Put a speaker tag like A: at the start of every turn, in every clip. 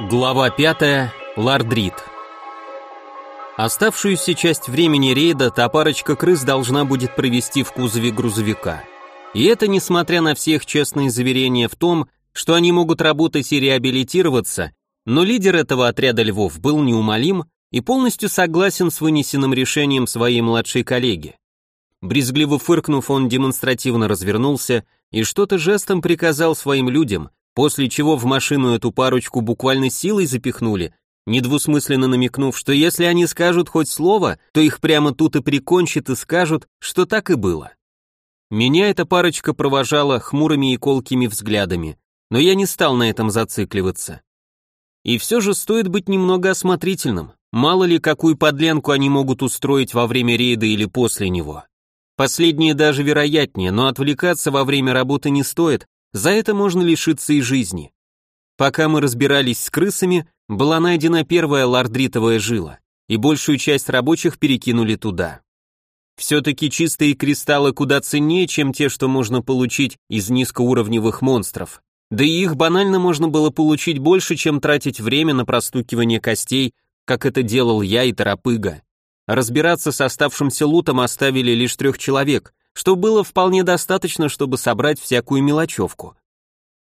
A: Глава 5. Лардрит. Оставшуюся часть времени рейда та парочка крыс должна будет провести в кузове грузовика. И это несмотря на всех честные заверения в том, что они могут работать и реабилитироваться, но лидер этого отряда львов был неумолим и полностью согласен с вынесенным решением своей младшей коллеги. Брезгливо фыркнув, он демонстративно развернулся и что-то жестом приказал своим людям, после чего в машину эту парочку буквально силой запихнули, недвусмысленно намекнув, что если они скажут хоть слово, то их прямо тут и прикончат и скажут, что так и было. Меня эта парочка провожала хмурыми и колкими взглядами, но я не стал на этом зацикливаться. И все же стоит быть немного осмотрительным, мало ли какую подленку они могут устроить во время рейда или после него. Последнее даже вероятнее, но отвлекаться во время работы не стоит, за это можно лишиться и жизни. Пока мы разбирались с крысами, была найдена первая лардритовая жила, и большую часть рабочих перекинули туда. Все-таки чистые кристаллы куда ценнее, чем те, что можно получить из низкоуровневых монстров. Да и их банально можно было получить больше, чем тратить время на простукивание костей, как это делал я и Торопыга. Разбираться с оставшимся лутом оставили лишь трех человек, что было вполне достаточно, чтобы собрать всякую мелочевку.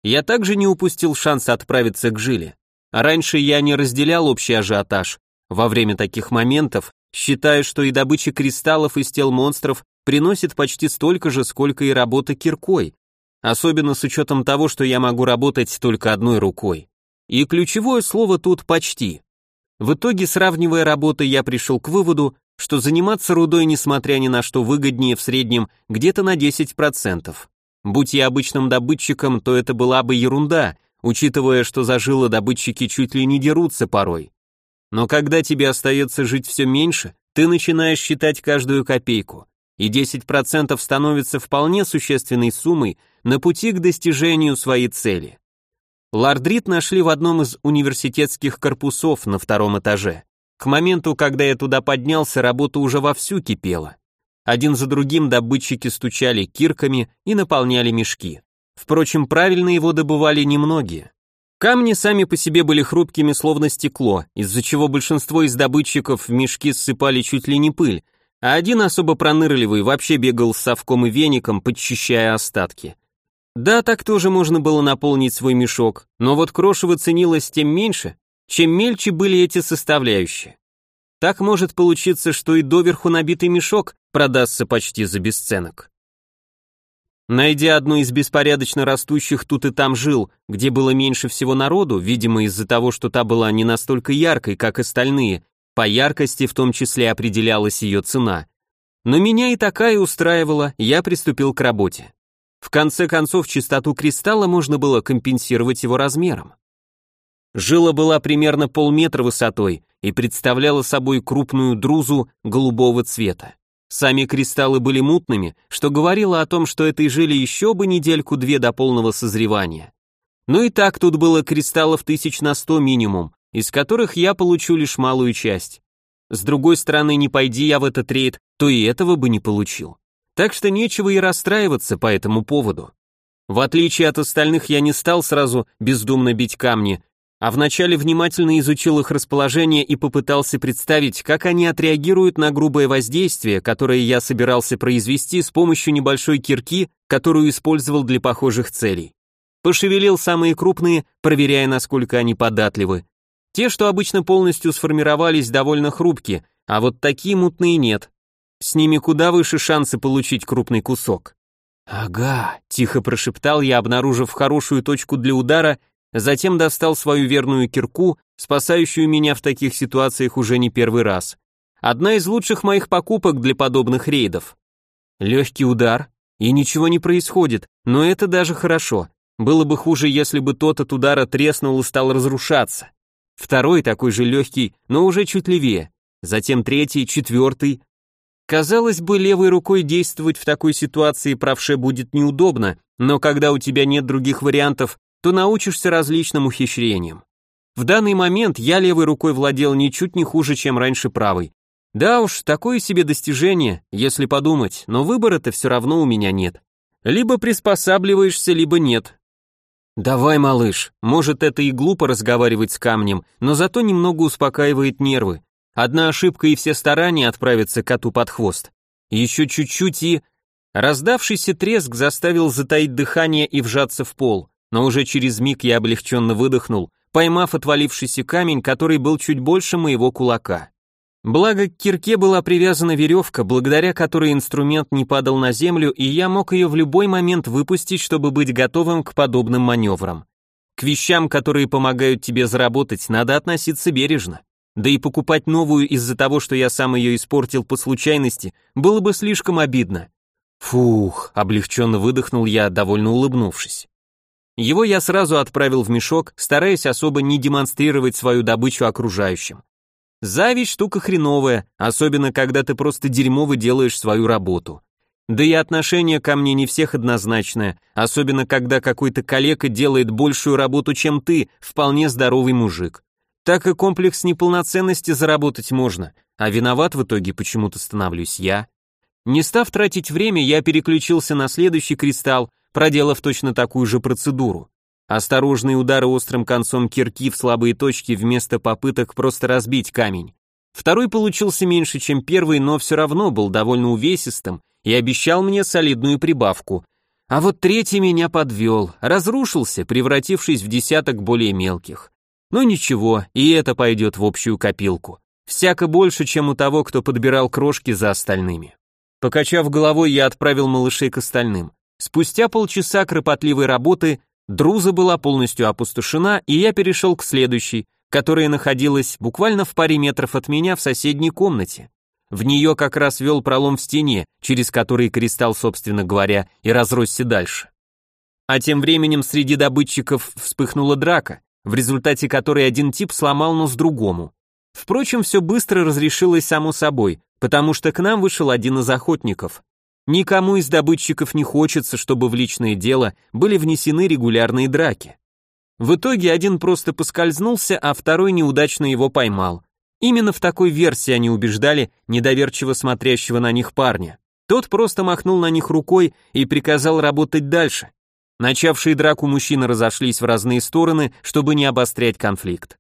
A: Я также не упустил шанс отправиться к Жиле. Раньше я не разделял общий ажиотаж. Во время таких моментов считаю, что и добыча кристаллов из тел монстров приносит почти столько же, сколько и работа киркой, особенно с учетом того, что я могу работать только одной рукой. И ключевое слово тут «почти». В итоге, сравнивая работы, я пришел к выводу, что заниматься рудой, несмотря ни на что, выгоднее в среднем где-то на 10%. Будь я обычным добытчиком, то это была бы ерунда, учитывая, что зажило добытчики чуть ли не дерутся порой. Но когда тебе остается жить все меньше, ты начинаешь считать каждую копейку, и 10% становится вполне существенной суммой на пути к достижению своей цели. Лардрит нашли в одном из университетских корпусов на втором этаже. К моменту, когда я туда поднялся, работа уже вовсю кипела. Один за другим добытчики стучали кирками и наполняли мешки. Впрочем, правильно его добывали немногие. Камни сами по себе были хрупкими, словно стекло, из-за чего большинство из добытчиков в мешки ссыпали чуть ли не пыль, а один особо пронырливый вообще бегал с совком и веником, подчищая остатки. Да, так тоже можно было наполнить свой мешок, но вот крошево ценилось тем меньше, чем мельче были эти составляющие. Так может получиться, что и доверху набитый мешок продастся почти за бесценок. Найдя одну из беспорядочно растущих тут и там жил, где было меньше всего народу, видимо из-за того, что та была не настолько яркой, как остальные, по яркости в том числе определялась ее цена. Но меня и такая устраивала, я приступил к работе. В конце концов, чистоту кристалла можно было компенсировать его размером. Жила была примерно полметра высотой и представляла собой крупную друзу голубого цвета. Сами кристаллы были мутными, что говорило о том, что этой жиле еще бы недельку-две до полного созревания. Но и так тут было кристаллов тысяч на сто минимум, из которых я получу лишь малую часть. С другой стороны, не пойди я в этот рейд, то и этого бы не получил. Так что нечего и расстраиваться по этому поводу. В отличие от остальных, я не стал сразу бездумно бить камни, а вначале внимательно изучил их расположение и попытался представить, как они отреагируют на грубое воздействие, которое я собирался произвести с помощью небольшой кирки, которую использовал для похожих целей. Пошевелил самые крупные, проверяя, насколько они податливы. Те, что обычно полностью сформировались, довольно хрупкие, а вот такие мутные нет. С ними куда выше шансы получить крупный кусок. «Ага», — тихо прошептал я, обнаружив хорошую точку для удара затем достал свою верную кирку, спасающую меня в таких ситуациях уже не первый раз. Одна из лучших моих покупок для подобных рейдов. Легкий удар, и ничего не происходит, но это даже хорошо. Было бы хуже, если бы тот от удара треснул и стал разрушаться. Второй такой же легкий, но уже чуть левее. Затем третий, четвертый. Казалось бы, левой рукой действовать в такой ситуации правше будет неудобно, но когда у тебя нет других вариантов, то научишься различным ухищрениям. В данный момент я левой рукой владел ничуть не хуже, чем раньше правой. Да уж, такое себе достижение, если подумать, но выбора-то все равно у меня нет. Либо приспосабливаешься, либо нет. Давай, малыш, может это и глупо разговаривать с камнем, но зато немного успокаивает нервы. Одна ошибка и все старания отправятся коту под хвост. Еще чуть-чуть и... Раздавшийся треск заставил затаить дыхание и вжаться в пол, но уже через миг я облегченно выдохнул, поймав отвалившийся камень, который был чуть больше моего кулака. Благо к кирке была привязана веревка, благодаря которой инструмент не падал на землю, и я мог ее в любой момент выпустить, чтобы быть готовым к подобным маневрам. К вещам, которые помогают тебе заработать, надо относиться бережно. Да и покупать новую из-за того, что я сам ее испортил по случайности, было бы слишком обидно. Фух, облегченно выдохнул я, довольно улыбнувшись. Его я сразу отправил в мешок, стараясь особо не демонстрировать свою добычу окружающим. Зависть штука хреновая, особенно когда ты просто дерьмово делаешь свою работу. Да и отношение ко мне не всех однозначное, особенно когда какой-то коллега делает большую работу, чем ты, вполне здоровый мужик. Так и комплекс неполноценности заработать можно, а виноват в итоге почему-то становлюсь я. Не став тратить время, я переключился на следующий кристалл, проделав точно такую же процедуру. Осторожные удары острым концом кирки в слабые точки вместо попыток просто разбить камень. Второй получился меньше, чем первый, но все равно был довольно увесистым и обещал мне солидную прибавку. А вот третий меня подвел, разрушился, превратившись в десяток более мелких. Но ничего, и это пойдет в общую копилку. Всяко больше, чем у того, кто подбирал крошки за остальными. Покачав головой, я отправил малышей к остальным. Спустя полчаса кропотливой работы Друза была полностью опустошена, и я перешел к следующей, которая находилась буквально в паре метров от меня в соседней комнате. В нее как раз вел пролом в стене, через который кристалл, собственно говоря, и разросся дальше. А тем временем среди добытчиков вспыхнула драка, в результате которой один тип сломал нос другому. Впрочем, все быстро разрешилось само собой, потому что к нам вышел один из охотников. Никому из добытчиков не хочется, чтобы в личное дело были внесены регулярные драки. В итоге один просто поскользнулся, а второй неудачно его поймал. Именно в такой версии они убеждали недоверчиво смотрящего на них парня. Тот просто махнул на них рукой и приказал работать дальше. Начавшие драку мужчины разошлись в разные стороны, чтобы не обострять конфликт.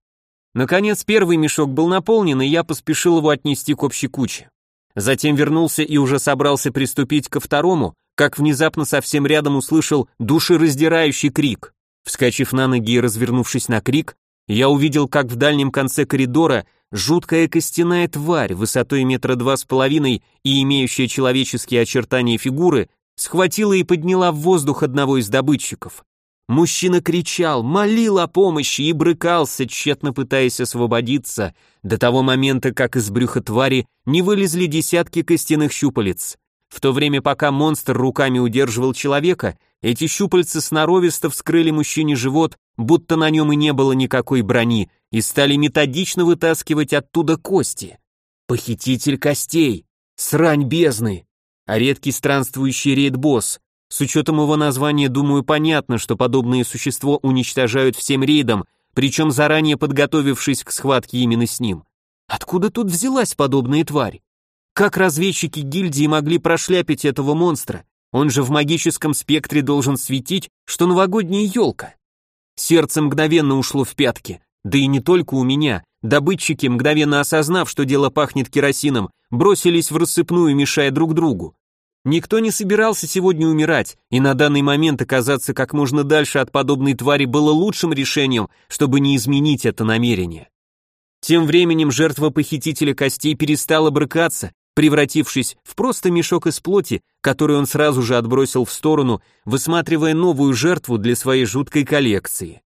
A: Наконец первый мешок был наполнен, и я поспешил его отнести к общей куче. Затем вернулся и уже собрался приступить ко второму, как внезапно совсем рядом услышал душераздирающий крик. Вскочив на ноги и развернувшись на крик, я увидел, как в дальнем конце коридора жуткая костяная тварь высотой метра два с половиной и имеющая человеческие очертания фигуры схватила и подняла в воздух одного из добытчиков. Мужчина кричал, молил о помощи и брыкался, тщетно пытаясь освободиться, до того момента, как из брюха твари не вылезли десятки костяных щупалец. В то время, пока монстр руками удерживал человека, эти щупальца сноровисто вскрыли мужчине живот, будто на нем и не было никакой брони, и стали методично вытаскивать оттуда кости. Похититель костей, срань бездны, а редкий странствующий рейд-босс, с учетом его названия, думаю, понятно, что подобное существо уничтожают всем рейдом, причем заранее подготовившись к схватке именно с ним. Откуда тут взялась подобная тварь? Как разведчики гильдии могли прошляпить этого монстра? Он же в магическом спектре должен светить, что новогодняя елка. Сердце мгновенно ушло в пятки. Да и не только у меня. Добытчики, мгновенно осознав, что дело пахнет керосином, бросились в рассыпную, мешая друг другу. Никто не собирался сегодня умирать, и на данный момент оказаться как можно дальше от подобной твари было лучшим решением, чтобы не изменить это намерение. Тем временем жертва похитителя костей перестала брыкаться, превратившись в просто мешок из плоти, который он сразу же отбросил в сторону, высматривая новую жертву для своей жуткой коллекции.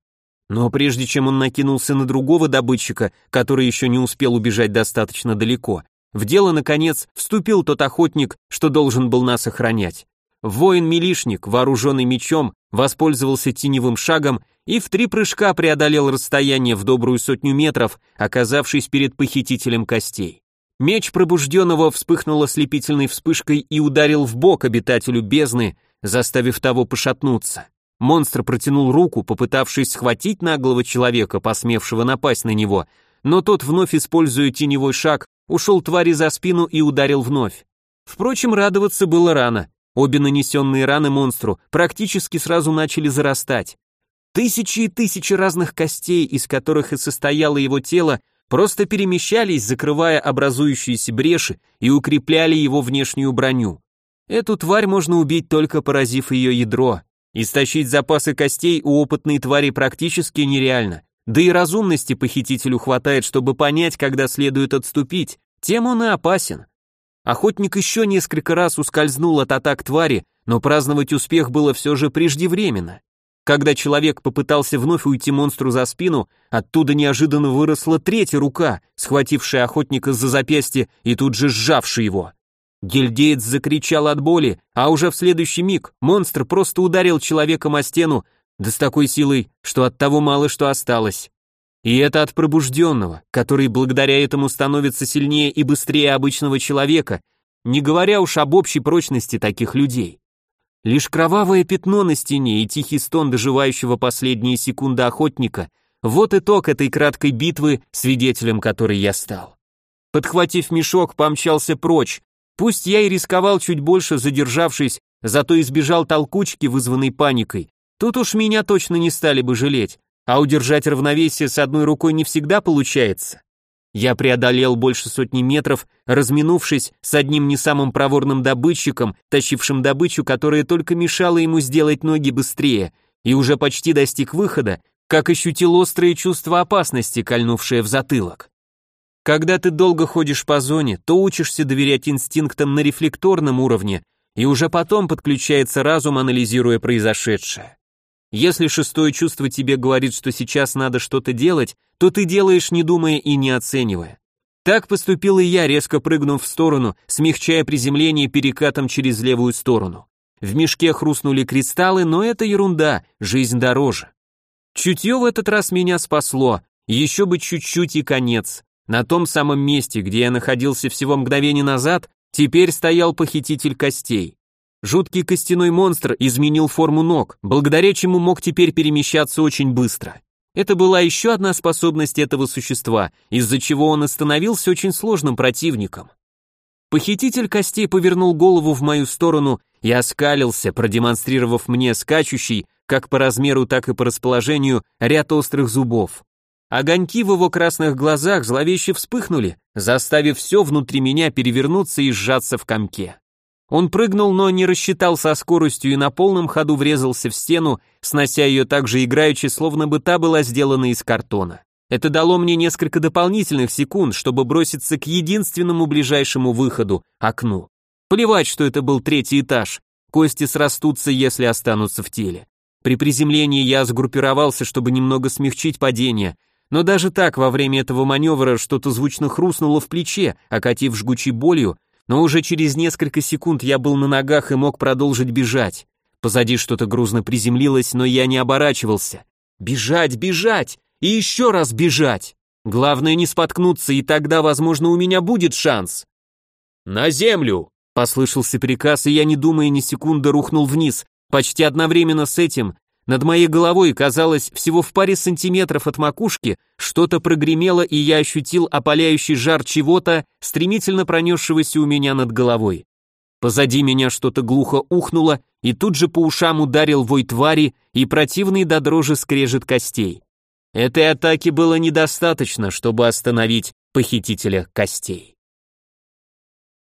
A: Но прежде чем он накинулся на другого добытчика, который еще не успел убежать достаточно далеко, в дело, наконец, вступил тот охотник, что должен был нас охранять. Воин-милишник, вооруженный мечом, воспользовался теневым шагом и в три прыжка преодолел расстояние в добрую сотню метров, оказавшись перед похитителем костей. Меч пробужденного вспыхнул ослепительной вспышкой и ударил в бок обитателю бездны, заставив того пошатнуться. Монстр протянул руку, попытавшись схватить наглого человека, посмевшего напасть на него, но тот, вновь используя теневой шаг, ушел твари за спину и ударил вновь. Впрочем, радоваться было рано. Обе нанесенные раны монстру практически сразу начали зарастать. Тысячи и тысячи разных костей, из которых и состояло его тело, просто перемещались, закрывая образующиеся бреши и укрепляли его внешнюю броню. Эту тварь можно убить только поразив ее ядро. Истощить запасы костей у опытной твари практически нереально. Да и разумности похитителю хватает, чтобы понять, когда следует отступить, тем он и опасен. Охотник еще несколько раз ускользнул от атак твари, но праздновать успех было все же преждевременно. Когда человек попытался вновь уйти монстру за спину, оттуда неожиданно выросла третья рука, схватившая охотника за запястье и тут же сжавшая его. Гильдеец закричал от боли, а уже в следующий миг монстр просто ударил человеком о стену, да с такой силой, что от того мало что осталось. И это от пробужденного, который благодаря этому становится сильнее и быстрее обычного человека, не говоря уж об общей прочности таких людей. Лишь кровавое пятно на стене и тихий стон доживающего последние секунды охотника – вот итог этой краткой битвы, свидетелем которой я стал. Подхватив мешок, помчался прочь. Пусть я и рисковал чуть больше, задержавшись, зато избежал толкучки, вызванной паникой. Тут уж меня точно не стали бы жалеть, а удержать равновесие с одной рукой не всегда получается. Я преодолел больше сотни метров, разминувшись с одним не самым проворным добытчиком, тащившим добычу, которая только мешала ему сделать ноги быстрее, и уже почти достиг выхода, как ощутил острое чувство опасности, кольнувшее в затылок. Когда ты долго ходишь по зоне, то учишься доверять инстинктам на рефлекторном уровне, и уже потом подключается разум, анализируя произошедшее. Если шестое чувство тебе говорит, что сейчас надо что-то делать, то ты делаешь, не думая и не оценивая. Так поступил и я, резко прыгнув в сторону, смягчая приземление перекатом через левую сторону. В мешке хрустнули кристаллы, но это ерунда, жизнь дороже. Чутье в этот раз меня спасло, еще бы чуть-чуть и конец. На том самом месте, где я находился всего мгновение назад, теперь стоял похититель костей. Жуткий костяной монстр изменил форму ног, благодаря чему мог теперь перемещаться очень быстро. Это была еще одна способность этого существа, из-за чего он становился очень сложным противником. Похититель костей повернул голову в мою сторону и оскалился, продемонстрировав мне скачущий, как по размеру, так и по расположению, ряд острых зубов. Огоньки в его красных глазах зловеще вспыхнули, заставив все внутри меня перевернуться и сжаться в комке. Он прыгнул, но не рассчитал со скоростью и на полном ходу врезался в стену, снося ее так же играючи, словно бы та была сделана из картона. Это дало мне несколько дополнительных секунд, чтобы броситься к единственному ближайшему выходу — окну. Плевать, что это был третий этаж. Кости срастутся, если останутся в теле. При приземлении я сгруппировался, чтобы немного смягчить падение, но даже так во время этого маневра что-то звучно хрустнуло в плече, окатив жгучей болью, но уже через несколько секунд я был на ногах и мог продолжить бежать. Позади что-то грузно приземлилось, но я не оборачивался. Бежать, бежать и еще раз бежать. Главное не споткнуться, и тогда, возможно, у меня будет шанс. «На землю!» — послышался приказ, и я, не думая ни секунды, рухнул вниз. Почти одновременно с этим над моей головой, казалось, всего в паре сантиметров от макушки, что-то прогремело, и я ощутил опаляющий жар чего-то, стремительно пронесшегося у меня над головой. Позади меня что-то глухо ухнуло, и тут же по ушам ударил вой твари и противный до дрожи скрежет костей. Этой атаки было недостаточно, чтобы остановить похитителя костей.